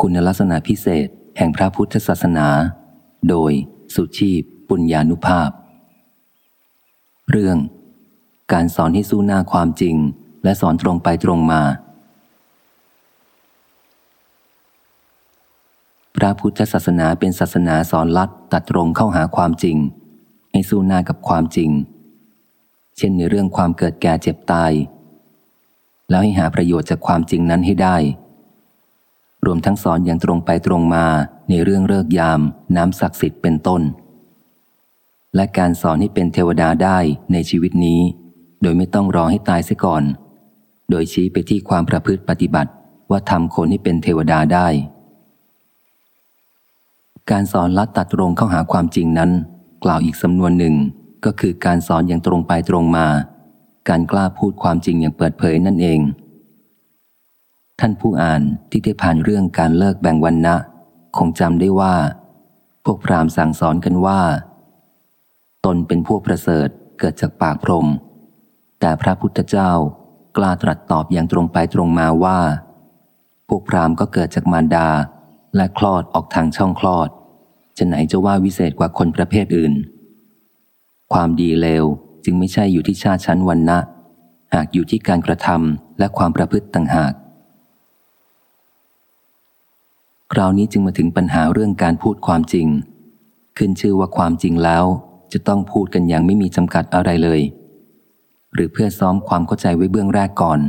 คุณลักษณะพิเศษแห่งพระพุทธศาสนา โดยสุชีพ ปุญญานุภาพ เรื่อง การสอนให้สู้หน้าความจริง และสอนตรงไปตรงมา พระพุทธศาสนาเป็นศาสนาสอนลัดตัดตรงเข้าหาความจริง ให้สู้หน้ากับความจริง เช่นในเรื่องความเกิดแก่เจ็บตาย แล้วให้หาประโยชน์จากความจริงนั้นให้ได้ รวมทั้งสอนอย่างตรงไปตรงมาในเรื่องเลิกยาม น้ำศักดิ์สิทธิ์เป็นต้น และการสอนให้เป็นเทวดาได้ในชีวิตนี้ โดยไม่ต้องรอให้ตายเสียก่อน โดยชี้ไปที่ความประพฤติปฏิบัติว่าทำคนให้เป็นเทวดาได้ การสอนลัดตัดตรงเข้าหาความจริงนั้น กล่าวอีกสำนวนหนึ่งก็คือการสอนอย่างตรงไปตรงมา การกล้าพูดความจริงอย่างเปิดเผยนั่นเอง ท่านผู้อ่านที่ได้ผ่านเรื่องการเลิกแบ่งวันนะคงจำได้ว่า พวกพราหมณ์สั่งสอนกันว่า ตนเป็นพวกประเสริฐเกิดจากปากพรม แต่พระพุทธเจ้ากล้าตรัสตอบอย่างตรงไปตรงมาว่า พวกพราหมณ์ก็เกิดจากมารดาและคลอดออกทางช่องคลอด จะไหนจะว่าวิเศษกว่าคนประเภทอื่น ความดีเลวจึงไม่ใช่อยู่ที่ชาติชั้นวันนะหากอยู่ที่การกระทำและความประพฤติต่างหาก คราวนี้จึงมาถึงปัญหาเรื่องการพูดความจริง ขึ้นชื่อว่าความจริงแล้ว จะต้องพูดกันอย่างไม่มีจำกัดอะไรเลย หรือเพื่อซ้อมความเข้าใจไว้เบื้องแรกก่อน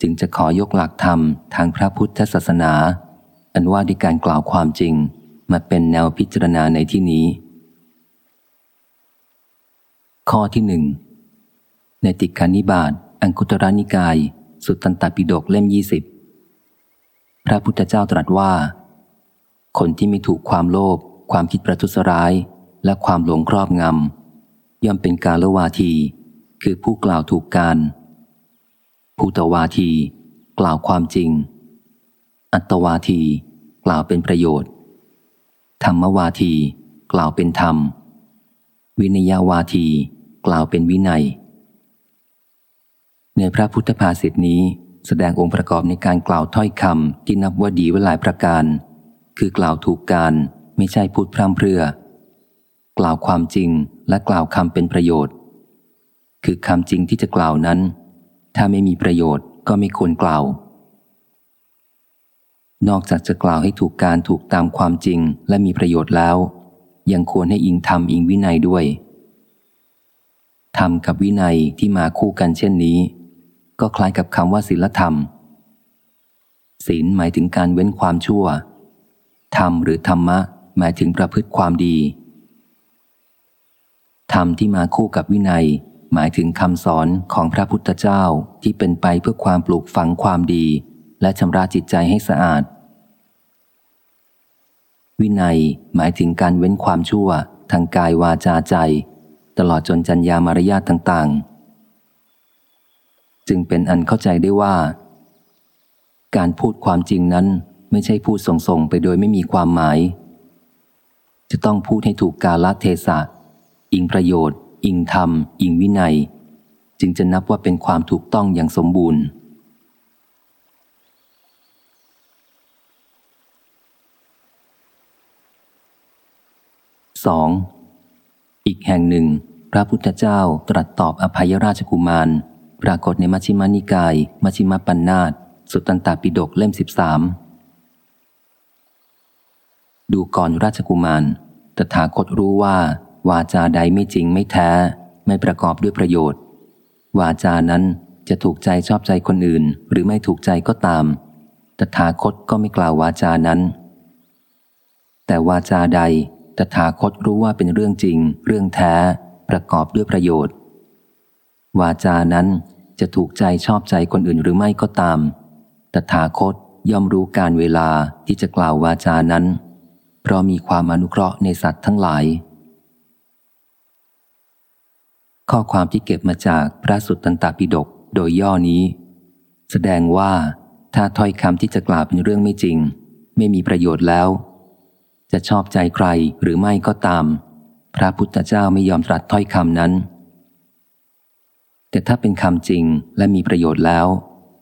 จึงจะขอยกหลักธรรมทางพระพุทธศาสนา อันว่าด้วยการกล่าวความจริง มาเป็นแนวพิจารณาในที่นี้ ข้อที่หนึ่งในติกานิบาตอังคุตรานิกาย สุตตันตปิฎกเล่มยี่สิบ พระพุทธเจ้าตรัสว่า คนที่ไม่ถูกความโลภความคิดประทุษร้าย และความหลงครอบงำย่อมเป็นกาละวาที คือผู้กล่าวถูกการภูตวาที กล่าวความจริง อัตวาที กล่าวเป็นประโยชน์ ธรรมวาที กล่าวเป็นธรรม วินยาวาที กล่าวเป็นวินัย ในพระพุทธภาษิตนี้ แสดงองค์ประกอบในการกล่าวถ้อยคำที่นับว่าดีไว้หลายประการ คือกล่าวถูกการไม่ใช่พูดพร่ำเพรื่อ กล่าวความจริงและกล่าวคำเป็นประโยชน์ คือคำจริงที่จะกล่าวนั้น ถ้าไม่มีประโยชน์ก็ไม่ควรกล่าว นอกจากจะกล่าวให้ถูกการถูกตามความจริงและมีประโยชน์แล้ว ยังควรให้อิงธรรมอิงวินัยด้วยธรรมกับวินัยที่มาคู่กันเช่นนี้ ก็คล้ายกับคำว่าศีลธรรม ศีลหมายถึงการเว้นความชั่ว ธรรมหรือธรรมะ หมายถึงประพฤติความดี ธรรมที่มาคู่กับวินัย หมายถึงคำสอนของพระพุทธเจ้าที่เป็นไปเพื่อความปลูกฝังความดี และชำระจิตใจให้สะอาด วินัยหมายถึงการเว้นความชั่ว ทางกายวาจาใจ ตลอดจนจัญญามารยาทต่างๆ จึงเป็นอันเข้าใจได้ว่า การพูดความจริงนั้นไม่ใช่พูดส่งๆไปโดยไม่มีความหมาย จะต้องพูดให้ถูกกาลเทศะ อิงประโยชน์ อิงธรรม อิงวินัย จึงจะนับว่าเป็นความถูกต้องอย่างสมบูรณ์สองอีกแห่งหนึ่ง พระพุทธเจ้าตรัสตอบอภัยราชกุมาร ปรากฏในมัชฌิมานิกาย มัชฌิมปัญนาตสุตตันตปิฎกเล่มสิบสามดูก่อนราชกุมาร ตถาคตรู้ว่า วาจาใดไม่จริงไม่แท้ ไม่ประกอบด้วยประโยชน์ วาจานั้นจะถูกใจชอบใจคนอื่น หรือไม่ถูกใจก็ตาม ตถาคตก็ไม่กล่าววาจานั้น แต่วาจาใด ตถาคตรู้ว่าเป็นเรื่องจริง เรื่องแท้ ประกอบด้วยประโยชน์ วาจานั้นจะถูกใจชอบใจคนอื่นหรือไม่ก็ตาม ตถาคตย่อมรู้การเวลาที่จะกล่าววาจานั้น เพราะมีความอนุเคราะห์ในสัตว์ทั้งหลาย ข้อความที่เก็บมาจากพระสุตตันตปิฎกโดยย่อนี้ แสดงว่าถ้าถ้อยคำที่จะกล่าวเป็นเรื่องไม่จริง ไม่มีประโยชน์แล้ว จะชอบใจใครหรือไม่ก็ตาม พระพุทธเจ้าไม่ยอมตรัสถ้อยคำนั้น แต่ถ้าเป็นคำจริงและมีประโยชน์แล้ว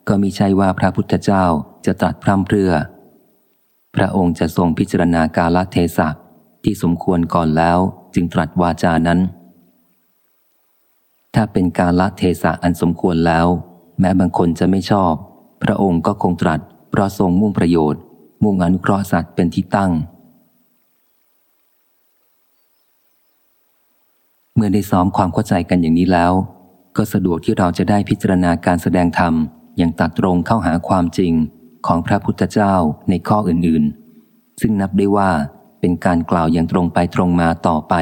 ก็มิใช่ว่าพระพุทธเจ้าจะตรัสพร่ำเพรื่อ พระองค์จะทรงพิจารณากาลเทศะที่สมควรก่อนแล้วจึงตรัสวาจานั้น ถ้าเป็นการละเทศะอันสมควรแล้ว แม้บางคนจะไม่ชอบ พระองค์ก็คงตรัสเพราะทรงมุ่งประโยชน์ มุ่งอนุเคราะห์สัตว์เป็นที่ตั้ง เมื่อได้ซ้อมความเข้าใจกันอย่างนี้แล้ว ก็สะดวกที่เราจะได้พิจารณาการแสดงธรรม อย่างตัดตรงเข้าหาความจริงของพระพุทธเจ้าในข้ออื่นๆ ซึ่งนับได้ว่าเป็นการกล่าวอย่างตรงไปตรงมาต่อไป